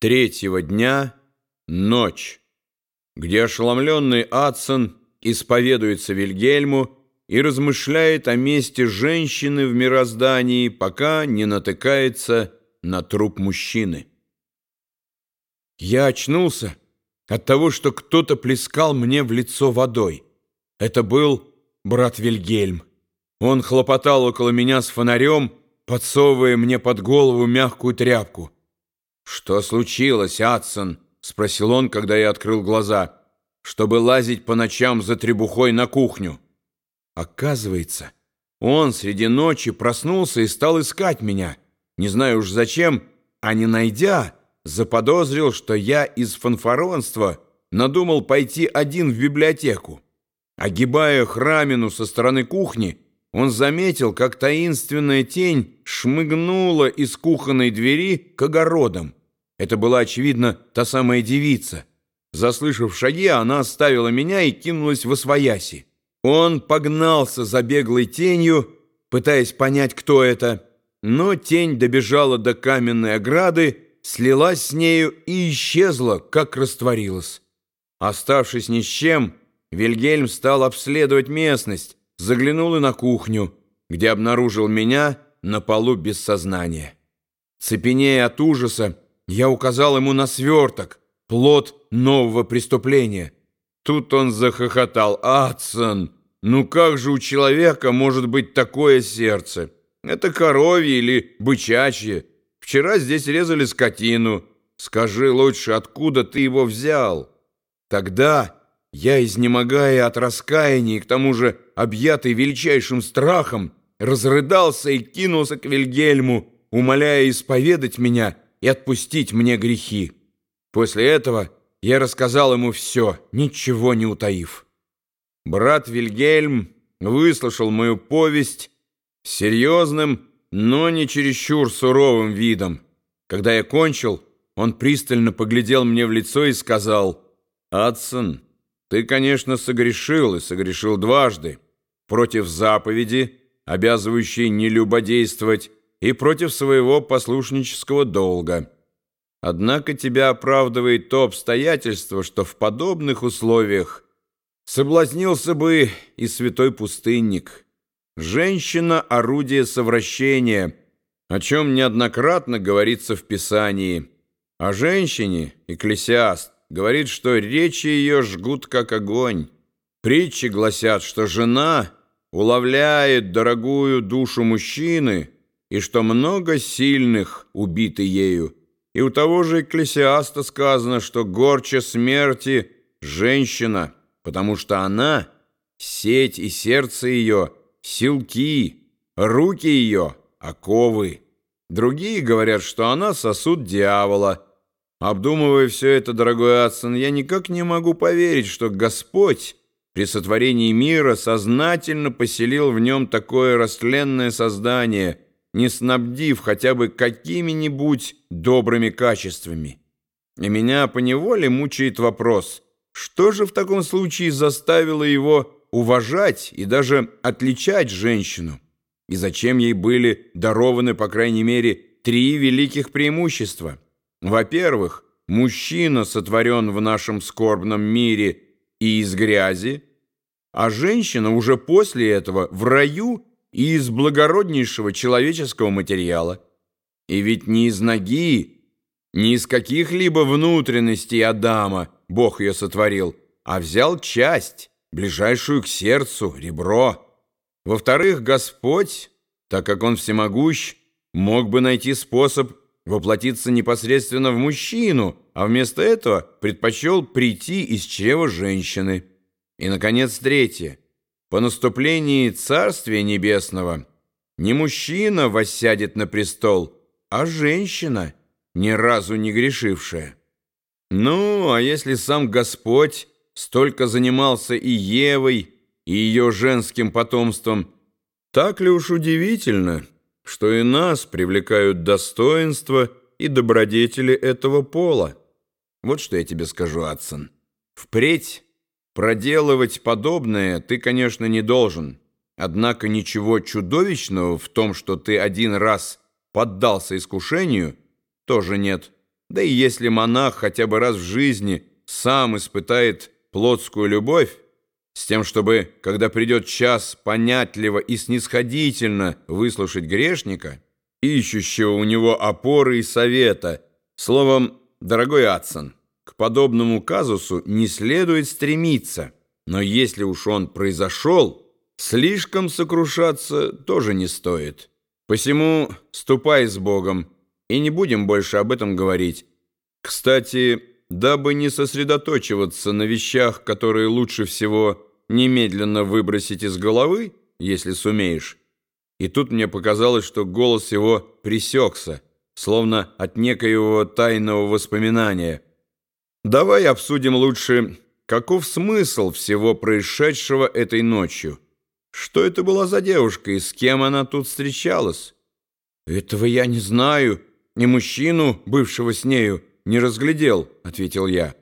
третьего дня, ночь, где ошеломленный Адсон исповедуется Вильгельму и размышляет о месте женщины в мироздании, пока не натыкается на труп мужчины. Я очнулся от того, что кто-то плескал мне в лицо водой. Это был брат Вильгельм. Он хлопотал около меня с фонарем, подсовывая мне под голову мягкую тряпку. «Что случилось, Адсон?» — спросил он, когда я открыл глаза. «Чтобы лазить по ночам за требухой на кухню». Оказывается, он среди ночи проснулся и стал искать меня. Не знаю уж зачем, а не найдя, заподозрил, что я из фанфаронства надумал пойти один в библиотеку. Огибая храмину со стороны кухни, он заметил, как таинственная тень шмыгнула из кухонной двери к огородам. Это была, очевидно, та самая девица. Заслышав шаги, она оставила меня и кинулась в освояси. Он погнался за беглой тенью, пытаясь понять, кто это, но тень добежала до каменной ограды, слилась с нею и исчезла, как растворилась. Оставшись ни с чем, Вильгельм стал обследовать местность, заглянул и на кухню, где обнаружил меня на полу без сознания. Цепенея от ужаса, я указал ему на сверток, плод нового преступления. Тут он захохотал. «Адсон, ну как же у человека может быть такое сердце? Это коровье или бычачье. Вчера здесь резали скотину. Скажи лучше, откуда ты его взял?» Тогда я, изнемогая от раскаяния и к тому же объятый величайшим страхом, разрыдался и кинулся к Вильгельму, умоляя исповедать меня и отпустить мне грехи. После этого я рассказал ему все, ничего не утаив. Брат Вильгельм выслушал мою повесть серьезным, но не чересчур суровым видом. Когда я кончил, он пристально поглядел мне в лицо и сказал, «Адсон, ты, конечно, согрешил и согрешил дважды против заповеди, обязывающей не любодействовать, и против своего послушнического долга. Однако тебя оправдывает то обстоятельство, что в подобных условиях соблазнился бы и святой пустынник. Женщина — орудие совращения, о чем неоднократно говорится в Писании. О женщине — экклесиаст, говорит, что речи ее жгут, как огонь. Притчи гласят, что жена уловляет дорогую душу мужчины — и что много сильных убиты ею. И у того же Экклесиаста сказано, что горче смерти женщина, потому что она — сеть и сердце ее, силки, руки ее — оковы. Другие говорят, что она сосуд дьявола. Обдумывая все это, дорогой Адсон, я никак не могу поверить, что Господь при сотворении мира сознательно поселил в нем такое растленное создание — не снабдив хотя бы какими-нибудь добрыми качествами. И меня поневоле мучает вопрос, что же в таком случае заставило его уважать и даже отличать женщину? И зачем ей были дарованы, по крайней мере, три великих преимущества? Во-первых, мужчина сотворен в нашем скорбном мире и из грязи, а женщина уже после этого в раю – и из благороднейшего человеческого материала. И ведь не из ноги, не из каких-либо внутренностей Адама Бог ее сотворил, а взял часть, ближайшую к сердцу, ребро. Во-вторых, Господь, так как Он всемогущ, мог бы найти способ воплотиться непосредственно в мужчину, а вместо этого предпочел прийти из чрева женщины. И, наконец, третье. По наступлении Царствия Небесного не мужчина воссядет на престол, а женщина, ни разу не грешившая. Ну, а если сам Господь столько занимался и Евой, и ее женским потомством, так ли уж удивительно, что и нас привлекают достоинства и добродетели этого пола? Вот что я тебе скажу, Адсон. Впредь Проделывать подобное ты, конечно, не должен. Однако ничего чудовищного в том, что ты один раз поддался искушению, тоже нет. Да и если монах хотя бы раз в жизни сам испытает плотскую любовь, с тем, чтобы, когда придет час, понятливо и снисходительно выслушать грешника, ищущего у него опоры и совета, словом, дорогой Адсон, к подобному казусу не следует стремиться, но если уж он произошел, слишком сокрушаться тоже не стоит. Посему ступай с Богом, и не будем больше об этом говорить. Кстати, дабы не сосредоточиваться на вещах, которые лучше всего немедленно выбросить из головы, если сумеешь. И тут мне показалось, что голос его пресекся, словно от некоего тайного воспоминания. Давай обсудим лучше, каков смысл всего происшедшего этой ночью. Что это была за девушка и с кем она тут встречалась? Этого я не знаю, и мужчину, бывшего с нею, не разглядел, ответил я.